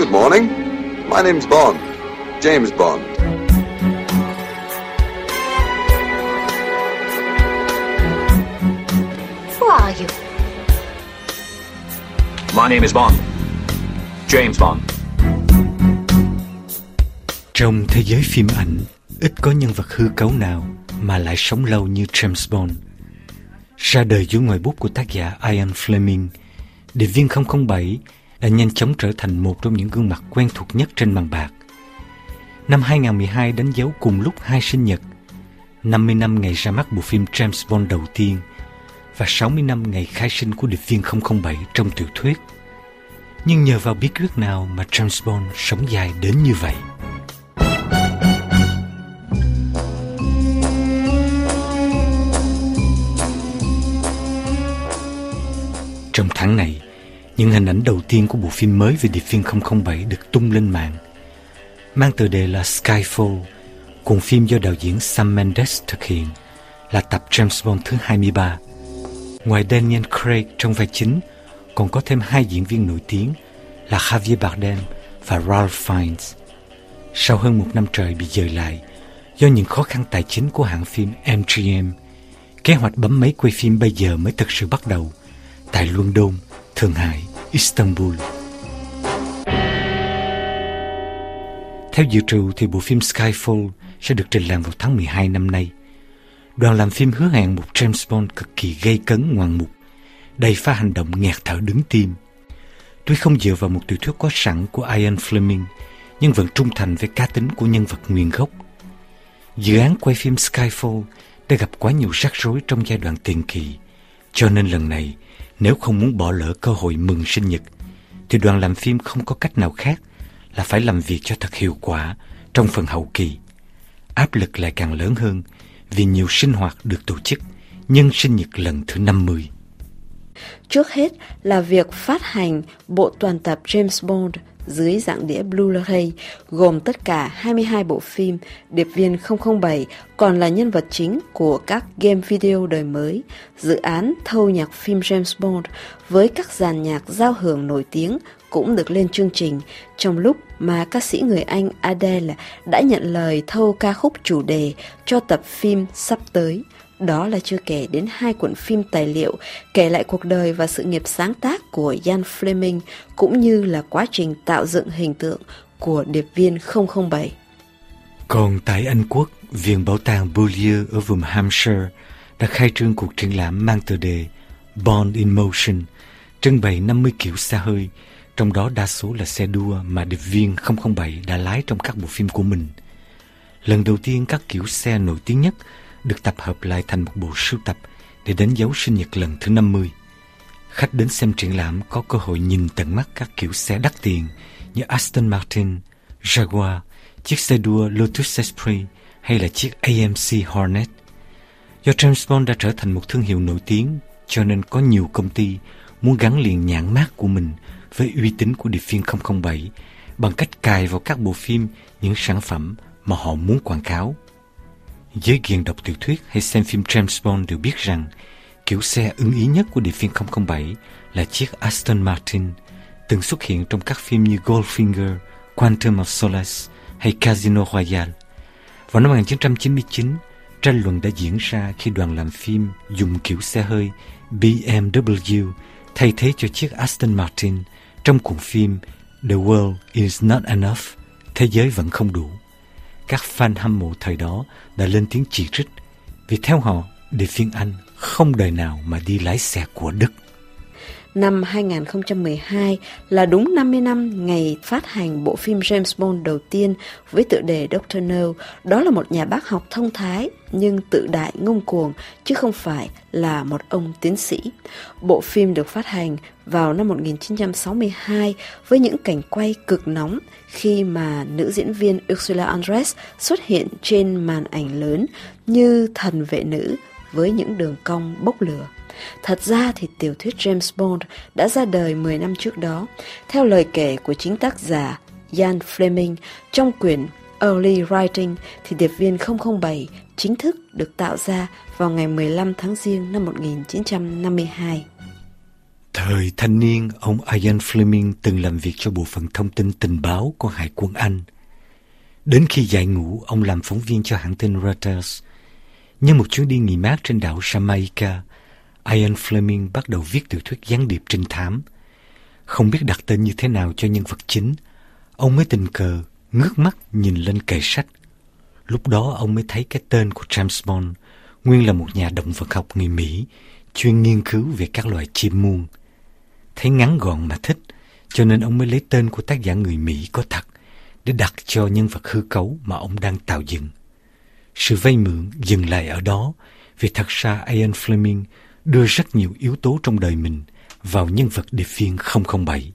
Good morning. My name's Bond. James Bond. Who are you? My name is Bond. James Bond. Trong thế giới phim ảnh, ít có nhân vật hư cấu nào mà lại sống lâu như James Bond. Ra đời dưới ngoài bút của tác giả Ian Fleming, Điệp viên 007 đã nhanh chóng trở thành một trong những gương mặt quen thuộc nhất trên màn bạc. Năm 2012 đánh dấu cùng lúc hai sinh nhật, 50 năm ngày ra mắt bộ phim James Bond đầu tiên và 60 năm ngày khai sinh của điệp viên 007 trong tiểu thuyết. Nhưng nhờ vào bí quyết nào mà James Bond sống dài đến như vậy? Trong tháng này, những hình ảnh đầu tiên của bộ phim mới về điệp viên 007 được tung lên mạng. Mang tựa đề là Skyfall, cùng phim do đạo diễn Sam Mendes thực hiện, là tập James Bond thứ 23. Ngoài Daniel Craig trong vai chính, còn có thêm hai diễn viên nổi tiếng là Javier Bardem và Ralph Fiennes. Sau hơn một năm trời bị dời lại, do những khó khăn tài chính của hãng phim MGM, kế hoạch bấm máy quay phim bây giờ mới thực sự bắt đầu tại London, Thượng Hải, Istanbul. Theo dự trù thì bộ phim Skyfall sẽ được trình làng vào tháng 12 năm nay. Đoàn làm phim hứa hẹn một James Bond cực kỳ gây cấn ngoạn mục, đầy pha hành động nghẹt thở đứng tim. Tuy không dựa vào một tiểu thuyết có sẵn của Ian Fleming, nhưng vẫn trung thành với cá tính của nhân vật nguyên gốc. Dự án quay phim Skyfall đã gặp quá nhiều rắc rối trong giai đoạn tiền kỳ, cho nên lần này nếu không muốn bỏ lỡ cơ hội mừng sinh nhật, thì đoàn làm phim không có cách nào khác là phải làm việc cho thật hiệu quả trong phần hậu kỳ. Áp lực lại càng lớn hơn vì nhiều sinh hoạt được tổ chức nhân sinh nhật lần thứ 50. Trước hết là việc phát hành bộ toàn tập James Bond dưới dạng đĩa Blu-ray gồm tất cả 22 bộ phim Điệp viên 007 còn là nhân vật chính của các game video đời mới, dự án thâu nhạc phim James Bond với các dàn nhạc giao hưởng nổi tiếng cũng được lên chương trình trong lúc mà ca sĩ người Anh Adele đã nhận lời thâu ca khúc chủ đề cho tập phim sắp tới. Đó là chưa kể đến hai cuộn phim tài liệu kể lại cuộc đời và sự nghiệp sáng tác của Ian Fleming cũng như là quá trình tạo dựng hình tượng của điệp viên 007. Còn tại Anh Quốc, Viện Bảo tàng Beaulieu ở vùng Hampshire đã khai trương cuộc triển lãm mang tựa đề Bond in Motion, trưng bày 50 kiểu xe hơi, trong đó đa số là xe đua mà điệp viên 007 đã lái trong các bộ phim của mình. Lần đầu tiên các kiểu xe nổi tiếng nhất được tập hợp lại thành một bộ sưu tập để đánh dấu sinh nhật lần thứ 50. Khách đến xem triển lãm có cơ hội nhìn tận mắt các kiểu xe đắt tiền như Aston Martin, Jaguar, chiếc xe đua Lotus Esprit hay là chiếc AMC Hornet. Do James Bond đã trở thành một thương hiệu nổi tiếng, cho nên có nhiều công ty muốn gắn liền nhãn mát của mình với uy tín của điệp viên 007 bằng cách cài vào các bộ phim những sản phẩm mà họ muốn quảng cáo. Giới ghiền đọc tiểu thuyết hay xem phim James Bond đều biết rằng kiểu xe ưng ý nhất của điệp viên 007 là chiếc Aston Martin, từng xuất hiện trong các phim như Goldfinger, Quantum of Solace hay Casino Royale. Vào năm 1999, tranh luận đã diễn ra khi đoàn làm phim dùng kiểu xe hơi BMW thay thế cho chiếc Aston Martin trong cuộn phim The World is not enough, thế giới vẫn không đủ các fan hâm mộ thời đó đã lên tiếng chỉ trích vì theo họ, điệp viên Anh không đời nào mà đi lái xe của Đức. Năm 2012 là đúng 50 năm ngày phát hành bộ phim James Bond đầu tiên với tựa đề Dr. No. Đó là một nhà bác học thông thái, nhưng tự đại ngông cuồng, chứ không phải là một ông tiến sĩ. Bộ phim được phát hành vào năm 1962 với những cảnh quay cực nóng khi mà nữ diễn viên Ursula Andress xuất hiện trên màn ảnh lớn như thần vệ nữ với những đường cong bốc lửa. Thật ra thì tiểu thuyết James Bond đã ra đời 10 năm trước đó, theo lời kể của chính tác giả Ian Fleming trong quyển Early Writing thì điệp viên 007 chính thức được tạo ra vào ngày 15 tháng Giêng năm 1952. Thời thanh niên, ông Ian Fleming từng làm việc cho bộ phận thông tin tình báo của Hải quân Anh. Đến khi giải ngũ, ông làm phóng viên cho hãng tin Reuters. Nhân một chuyến đi nghỉ mát trên đảo Jamaica, Ian Fleming bắt đầu viết tiểu thuyết gián điệp trinh thám. Không biết đặt tên như thế nào cho nhân vật chính, ông mới tình cờ ngước mắt nhìn lên kệ sách. Lúc đó ông mới thấy cái tên của James Bond nguyên là một nhà động vật học người Mỹ chuyên nghiên cứu về các loài chim muông. Thấy ngắn gọn mà thích, cho nên ông mới lấy tên của tác giả người Mỹ có thật để đặt cho nhân vật hư cấu mà ông đang tạo dựng. Sự vay mượn dừng lại ở đó vì thật ra Ian Fleming đưa rất nhiều yếu tố trong đời mình vào nhân vật điệp viên 007.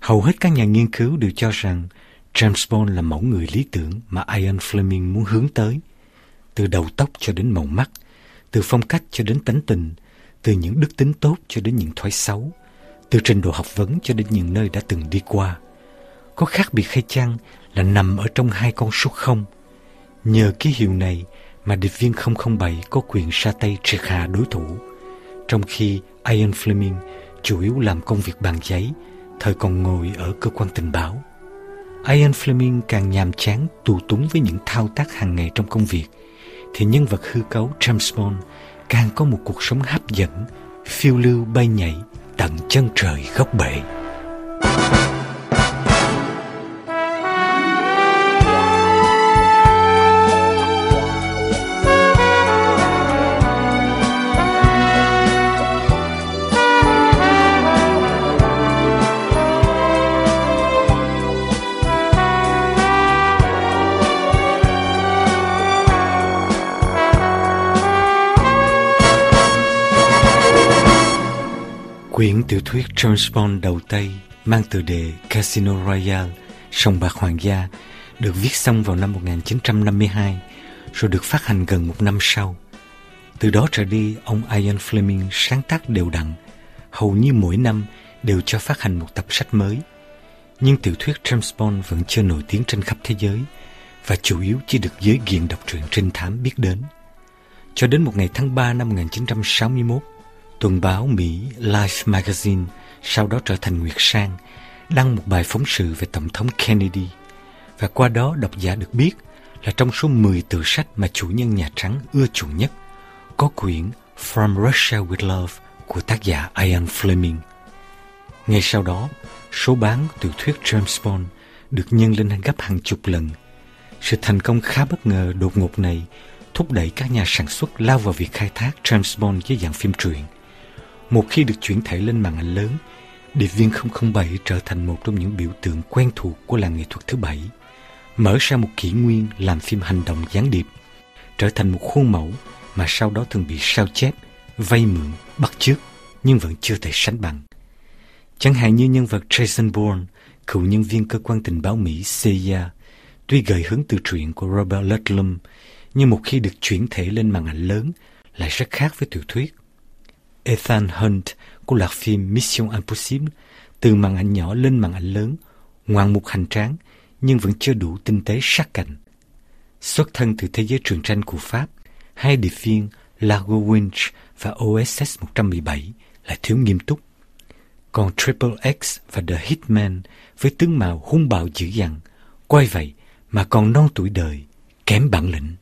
Hầu hết các nhà nghiên cứu đều cho rằng James Bond là mẫu người lý tưởng mà Ian Fleming muốn hướng tới. Từ đầu tóc cho đến màu mắt, từ phong cách cho đến tánh tình, từ những đức tính tốt cho đến những thói xấu, từ trình độ học vấn cho đến những nơi đã từng đi qua. Có khác biệt hay chăng là nằm ở trong hai con số không. Nhờ ký hiệu này mà điệp viên 007 có quyền sa tay triệt hạ đối thủ, trong khi Ian Fleming chủ yếu làm công việc bàn giấy, thời còn ngồi ở cơ quan tình báo. Ian Fleming càng nhàm chán tù túng với những thao tác hàng ngày trong công việc, thì nhân vật hư cấu James Bond càng có một cuộc sống hấp dẫn, phiêu lưu bay nhảy tận chân trời góc bể. you tiểu thuyết James Bond đầu tay mang tựa đề Casino Royale, sông bạc hoàng gia, được viết xong vào năm 1952, rồi được phát hành gần một năm sau. Từ đó trở đi, ông Ian Fleming sáng tác đều đặn, hầu như mỗi năm đều cho phát hành một tập sách mới. Nhưng tiểu thuyết James Bond vẫn chưa nổi tiếng trên khắp thế giới và chủ yếu chỉ được giới ghiền đọc truyện trinh thám biết đến. Cho đến một ngày tháng 3 năm 1961, Tuần báo Mỹ Life Magazine sau đó trở thành Nguyệt Sang đăng một bài phóng sự về Tổng thống Kennedy và qua đó độc giả được biết là trong số 10 tựa sách mà chủ nhân Nhà Trắng ưa chuộng nhất có quyển From Russia with Love của tác giả Ian Fleming. Ngay sau đó, số bán tiểu thuyết James Bond được nhân lên gấp hàng chục lần. Sự thành công khá bất ngờ đột ngột này thúc đẩy các nhà sản xuất lao vào việc khai thác James Bond dưới dạng phim truyện. Một khi được chuyển thể lên màn ảnh lớn, Điệp viên 007 trở thành một trong những biểu tượng quen thuộc của làng nghệ thuật thứ bảy, mở ra một kỷ nguyên làm phim hành động gián điệp, trở thành một khuôn mẫu mà sau đó thường bị sao chép, vay mượn, bắt chước nhưng vẫn chưa thể sánh bằng. Chẳng hạn như nhân vật Jason Bourne, cựu nhân viên cơ quan tình báo Mỹ CIA, tuy gợi hứng từ truyện của Robert Ludlum, nhưng một khi được chuyển thể lên màn ảnh lớn lại rất khác với tiểu thuyết. Ethan Hunt của loạt phim Mission Impossible từ màn ảnh nhỏ lên màn ảnh lớn, ngoạn mục hành tráng nhưng vẫn chưa đủ tinh tế sắc cạnh. Xuất thân từ thế giới truyền tranh của Pháp, hai điệp viên Largo Winch và OSS 117 là thiếu nghiêm túc. Còn Triple X và The Hitman với tướng mạo hung bạo dữ dằn, quay vậy mà còn non tuổi đời, kém bản lĩnh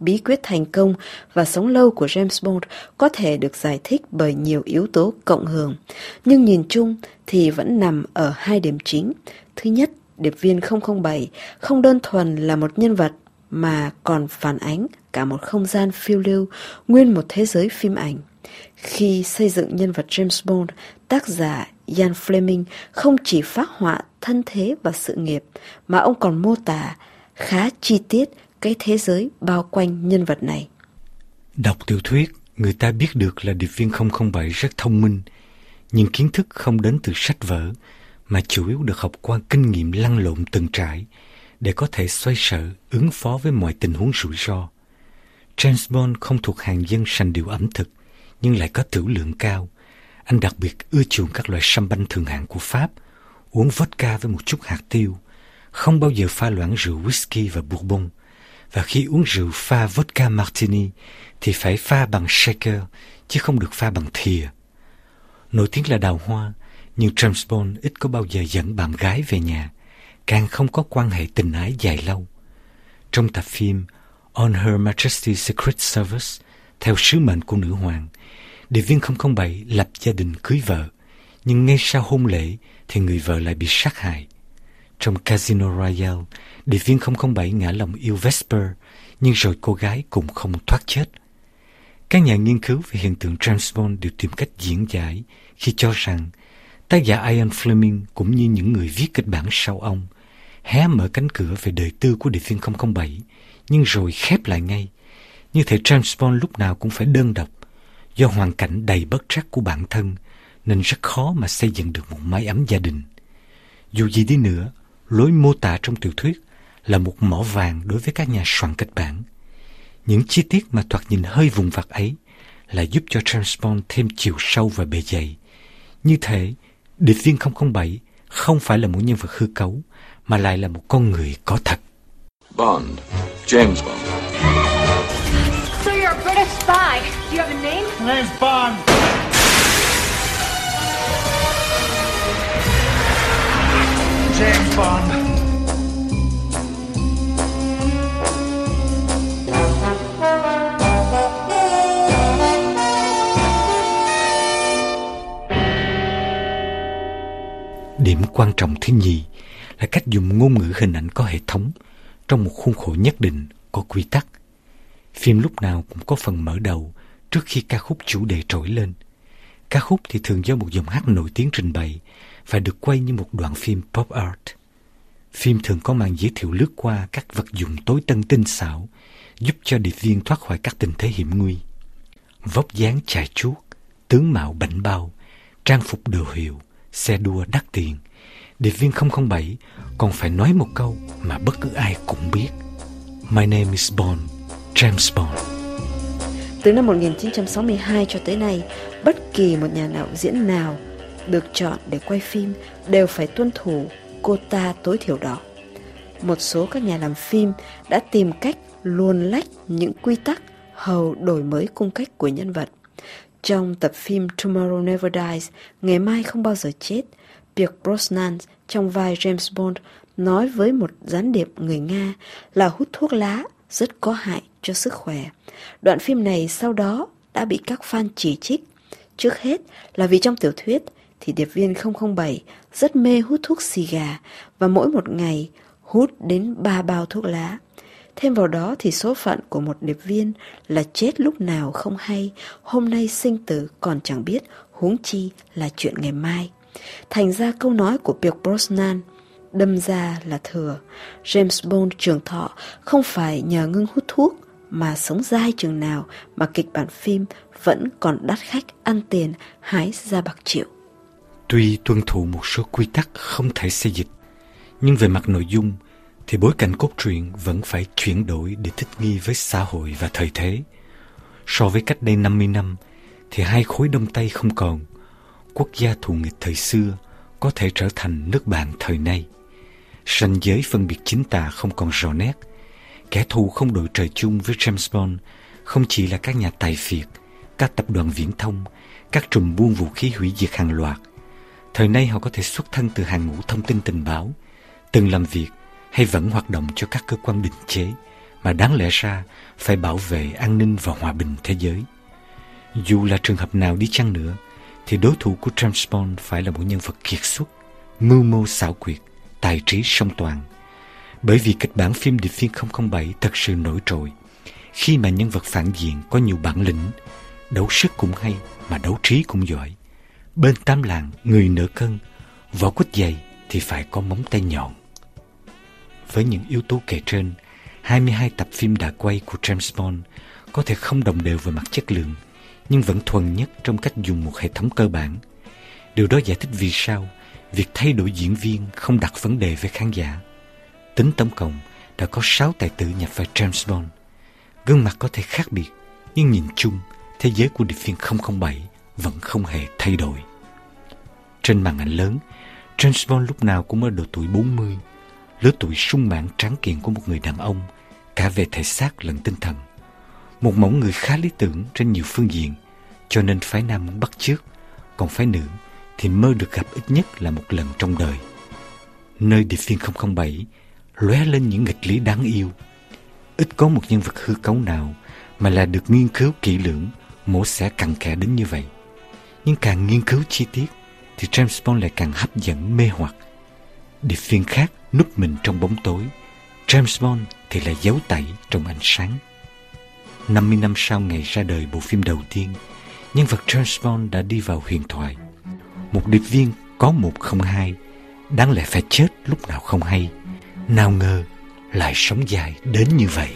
bí quyết thành công và sống lâu của James Bond có thể được giải thích bởi nhiều yếu tố cộng hưởng, nhưng nhìn chung thì vẫn nằm ở hai điểm chính. Thứ nhất, điệp viên 007 không đơn thuần là một nhân vật mà còn phản ánh cả một không gian phiêu lưu, nguyên một thế giới phim ảnh. Khi xây dựng nhân vật James Bond, tác giả Ian Fleming không chỉ phát họa thân thế và sự nghiệp, mà ông còn mô tả khá chi tiết cái thế giới bao quanh nhân vật này. Đọc tiểu thuyết, người ta biết được là điệp viên 007 rất thông minh, nhưng kiến thức không đến từ sách vở, mà chủ yếu được học qua kinh nghiệm lăn lộn từng trải để có thể xoay sở ứng phó với mọi tình huống rủi ro. James Bond không thuộc hàng dân sành điệu ẩm thực, nhưng lại có trữ lượng cao. Anh đặc biệt ưa chuộng các loại sâm banh thường hạng của Pháp, uống vodka với một chút hạt tiêu, không bao giờ pha loãng rượu whisky và bourbon và khi uống rượu pha vodka martini thì phải pha bằng shaker chứ không được pha bằng thìa. Nổi tiếng là đào hoa, nhưng James Bond ít có bao giờ dẫn bạn gái về nhà, càng không có quan hệ tình ái dài lâu. Trong tập phim On Her Majesty's Secret Service, theo sứ mệnh của nữ hoàng, điệp viên 007 lập gia đình cưới vợ, nhưng ngay sau hôn lễ thì người vợ lại bị sát hại. Trong Casino Royale, điệp viên 007 ngã lòng yêu Vesper, nhưng rồi cô gái cũng không thoát chết. Các nhà nghiên cứu về hiện tượng James Bond đều tìm cách diễn giải khi cho rằng tác giả Ian Fleming cũng như những người viết kịch bản sau ông hé mở cánh cửa về đời tư của điệp viên 007 nhưng rồi khép lại ngay. Như thể James Bond lúc nào cũng phải đơn độc do hoàn cảnh đầy bất trắc của bản thân nên rất khó mà xây dựng được một mái ấm gia đình. Dù gì đi nữa, lối mô tả trong tiểu thuyết là một mỏ vàng đối với các nhà soạn kịch bản. Những chi tiết mà thoạt nhìn hơi vùng vặt ấy là giúp cho James Bond thêm chiều sâu và bề dày. Như thế, điệp viên 007 không phải là một nhân vật hư cấu, mà lại là một con người có thật. Bond. James Bond. So you're a British spy. Do you have a name? Name's Bond. James Bond. Điểm quan trọng thứ nhì là cách dùng ngôn ngữ hình ảnh có hệ thống trong một khuôn khổ nhất định có quy tắc. Phim lúc nào cũng có phần mở đầu trước khi ca khúc chủ đề trỗi lên. Ca khúc thì thường do một dòng hát nổi tiếng trình bày và được quay như một đoạn phim pop art. Phim thường có màn giới thiệu lướt qua các vật dụng tối tân tinh xảo giúp cho điệp viên thoát khỏi các tình thế hiểm nguy. Vóc dáng chài chuốt, tướng mạo bảnh bao, trang phục đồ hiệu, xe đua đắt tiền, điệp viên 007 còn phải nói một câu mà bất cứ ai cũng biết. My name is Bond, James Bond. Từ năm 1962 cho tới nay, bất kỳ một nhà đạo diễn nào được chọn để quay phim đều phải tuân thủ quota tối thiểu đó. Một số các nhà làm phim đã tìm cách luồn lách những quy tắc hầu đổi mới cung cách của nhân vật. Trong tập phim Tomorrow Never Dies, Ngày mai không bao giờ chết, Pierce Brosnan trong vai James Bond nói với một gián điệp người Nga là hút thuốc lá rất có hại cho sức khỏe. Đoạn phim này sau đó đã bị các fan chỉ trích. Trước hết là vì trong tiểu thuyết thì điệp viên 007 rất mê hút thuốc xì gà và mỗi một ngày hút đến 3 bao thuốc lá. Thêm vào đó thì số phận của một điệp viên là chết lúc nào không hay, hôm nay sinh tử còn chẳng biết, huống chi là chuyện ngày mai. Thành ra câu nói của Pierce Brosnan đâm ra là thừa. James Bond trường thọ không phải nhờ ngưng hút thuốc mà sống dai chừng nào mà kịch bản phim vẫn còn đắt khách ăn tiền hái ra bạc triệu. Tuy tuân thủ một số quy tắc không thể xây dịch, nhưng về mặt nội dung thì bối cảnh cốt truyện vẫn phải chuyển đổi để thích nghi với xã hội và thời thế. So với cách đây 50 năm thì hai khối Đông Tây không còn, quốc gia thù nghịch thời xưa có thể trở thành nước bạn thời nay. Ranh giới phân biệt chính tà không còn rõ nét. Kẻ thù không đội trời chung với James Bond không chỉ là các nhà tài phiệt, các tập đoàn viễn thông, các trùm buôn vũ khí hủy diệt hàng loạt. Thời nay họ có thể xuất thân từ hàng ngũ thông tin tình báo, từng làm việc hay vẫn hoạt động cho các cơ quan định chế mà đáng lẽ ra phải bảo vệ an ninh và hòa bình thế giới. Dù là trường hợp nào đi chăng nữa, thì đối thủ của James Bond phải là một nhân vật kiệt xuất, mưu mô xảo quyệt, tài trí song toàn. Bởi vì kịch bản phim Điệp viên 007 thật sự nổi trội, khi mà nhân vật phản diện có nhiều bản lĩnh, đấu sức cũng hay mà đấu trí cũng giỏi. Bên tám làng, người nửa cân, võ quýt dày thì phải có móng tay nhọn. Với những yếu tố kể trên, 22 tập phim đã quay của James Bond có thể không đồng đều về mặt chất lượng, nhưng vẫn thuần nhất trong cách dùng một hệ thống cơ bản. Điều đó giải thích vì sao việc thay đổi diễn viên không đặt vấn đề với khán giả. Tính tổng cộng đã có 6 tài tử nhập vai James Bond. Gương mặt có thể khác biệt, nhưng nhìn chung, thế giới của điệp viên 007 vẫn không hề thay đổi. Trên màn ảnh lớn, James Bond lúc nào cũng ở độ tuổi 40, lứa tuổi sung mãn tráng kiện của một người đàn ông, cả về thể xác lẫn tinh thần. Một mẫu người khá lý tưởng trên nhiều phương diện, cho nên phái nam muốn bắt chước, còn phái nữ thì mơ được gặp ít nhất là một lần trong đời. Nơi điệp viên 007 lóe lên những nghịch lý đáng yêu. Ít có một nhân vật hư cấu nào mà là được nghiên cứu kỹ lưỡng, mổ xẻ cặn kẽ đến như vậy. Nhưng càng nghiên cứu chi tiết thì James Bond lại càng hấp dẫn mê hoặc. Điệp viên khác núp mình trong bóng tối, James Bond thì lại giấu tẩy trong ánh sáng. 50 năm sau ngày ra đời bộ phim đầu tiên, nhân vật James Bond đã đi vào huyền thoại. Một điệp viên có một không hai, đáng lẽ phải chết lúc nào không hay. Nào ngờ lại sống dài đến như vậy.